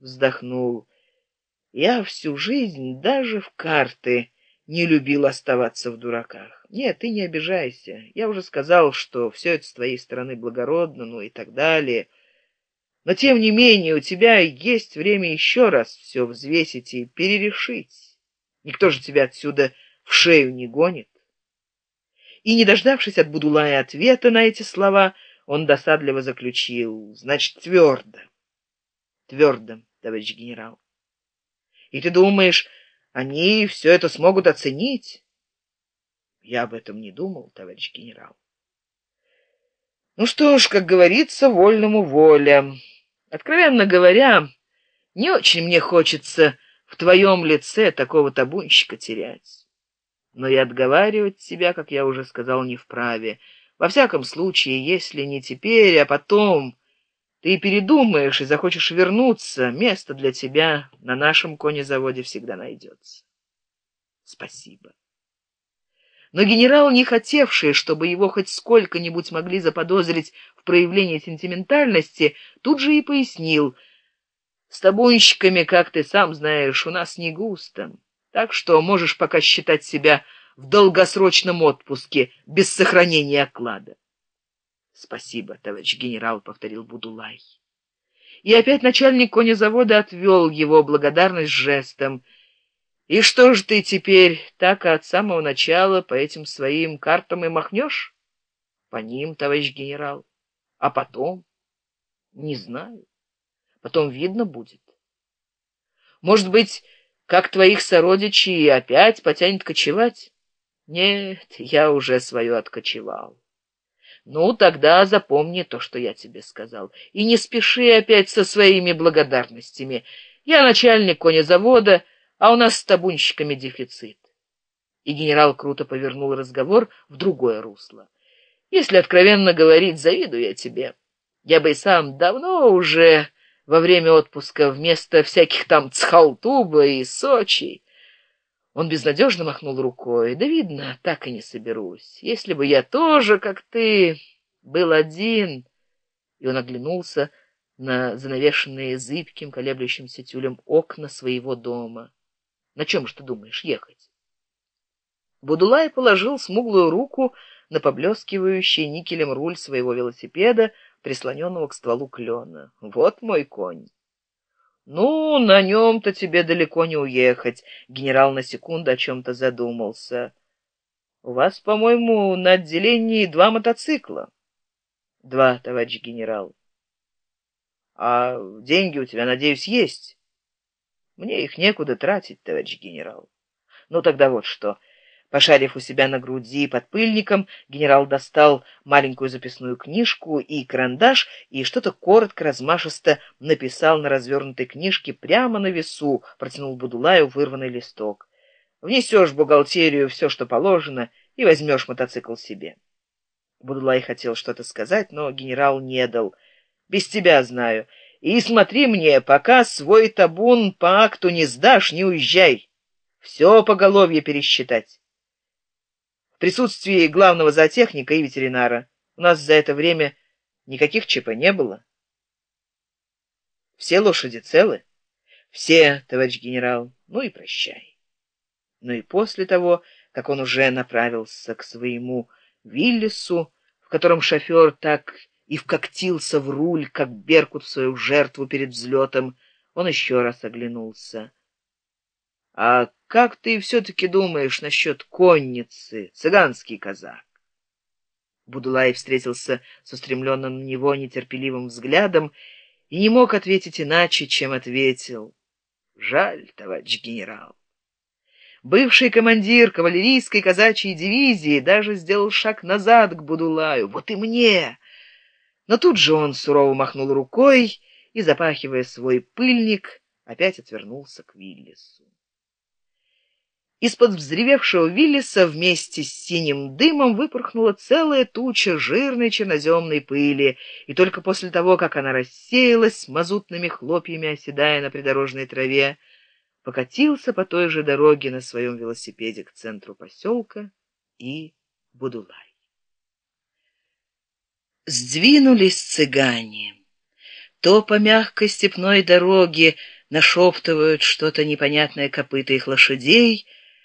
вздохнул. Я всю жизнь даже в карты не любил оставаться в дураках. Нет, ты не обижайся. Я уже сказал, что все это с твоей стороны благородно, ну и так далее. Но тем не менее у тебя есть время еще раз все взвесить и перерешить. Никто же тебя отсюда в шею не гонит. И, не дождавшись от Будулая ответа на эти слова, он досадливо заключил, значит, твердо. Твердо, товарищ генерал. И ты думаешь, они все это смогут оценить? Я об этом не думал, товарищ генерал. Ну что ж, как говорится, вольному воля. Откровенно говоря, не очень мне хочется в твоем лице такого табунщика терять. Но и отговаривать тебя, как я уже сказал, не вправе. Во всяком случае, если не теперь, а потом ты передумаешь и захочешь вернуться, место для тебя на нашем конезаводе всегда найдется. Спасибо. Но генерал, не хотевший, чтобы его хоть сколько-нибудь могли заподозрить в проявлении сентиментальности, тут же и пояснил. С табунщиками, как ты сам знаешь, у нас не густо, так что можешь пока считать себя в долгосрочном отпуске без сохранения оклада. Спасибо, товарищ генерал, повторил Будулай. И опять начальник конезавода отвел его благодарность жестом. И что же ты теперь так от самого начала по этим своим картам и махнешь? По ним, товарищ генерал. А потом? Не знаю. Потом видно будет. Может быть, как твоих сородичей опять потянет кочевать? Нет, я уже свое откочевал. Ну, тогда запомни то, что я тебе сказал, и не спеши опять со своими благодарностями. Я начальник конезавода, а у нас с табунщиками дефицит. И генерал круто повернул разговор в другое русло. Если откровенно говорить, завидую я тебе. Я бы и сам давно уже во время отпуска вместо всяких там Цхалтуба и Сочи он безнадежно махнул рукой. Да видно, так и не соберусь. Если бы я тоже, как ты, был один. И он оглянулся на занавешенные зыбким, колеблющимся тюлем окна своего дома. На чем же ты думаешь ехать? Будулай положил смуглую руку на поблескивающий никелем руль своего велосипеда, прислоненного к стволу клена. Вот мой конь. Ну, на нем-то тебе далеко не уехать. Генерал на секунду о чем-то задумался. У вас, по-моему, на отделении два мотоцикла. Два, товарищ генерал. А деньги у тебя, надеюсь, есть? Мне их некуда тратить, товарищ генерал. Ну тогда вот что. Пошарив у себя на груди под пыльником, генерал достал маленькую записную книжку и карандаш и что-то коротко размашисто написал на развернутой книжке прямо на весу, протянул Будулаю вырванный листок. Внесешь в бухгалтерию все, что положено, и возьмешь мотоцикл себе. Будулай хотел что-то сказать, но генерал не дал. Без тебя знаю. И смотри мне, пока свой табун по акту не сдашь, не уезжай. Все поголовье пересчитать в присутствии главного зоотехника и ветеринара. У нас за это время никаких ЧП не было. Все лошади целы? Все, товарищ генерал. Ну и прощай. Ну и после того, как он уже направился к своему Виллису, в котором шофер так и вкоктился в руль, как беркут в свою жертву перед взлетом, он еще раз оглянулся. А как ты все-таки думаешь насчет конницы, цыганский казак? Будулай встретился с устремленным на него нетерпеливым взглядом и не мог ответить иначе, чем ответил. Жаль, товарищ генерал. Бывший командир кавалерийской казачьей дивизии даже сделал шаг назад к Будулаю. Вот и мне! Но тут же он сурово махнул рукой и, запахивая свой пыльник, опять отвернулся к Виллису. Из-под взревевшего Виллиса вместе с синим дымом выпорхнула целая туча жирной черноземной пыли, и только после того, как она рассеялась, мазутными хлопьями оседая на придорожной траве, покатился по той же дороге на своем велосипеде к центру поселка и Будулай. Сдвинулись цыгане. то по мягкой степной дороге нашептывают что-то непонятное копыта их лошадей,